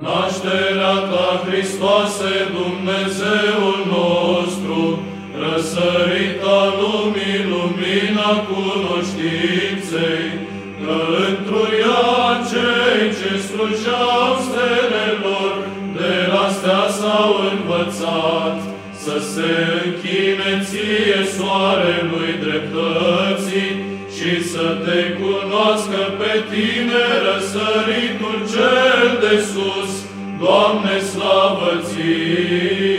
Nașterea ta, Hristoase, Dumnezeul nostru, răsărita lumii, lumina cunoștinței, că întru ea cei ce slujeau stelelor, de la stea s-au învățat, să se închine ție soarelui dreptății și să te cunoască pe tine răsăritul cel de sus, Doamne, slavă ție!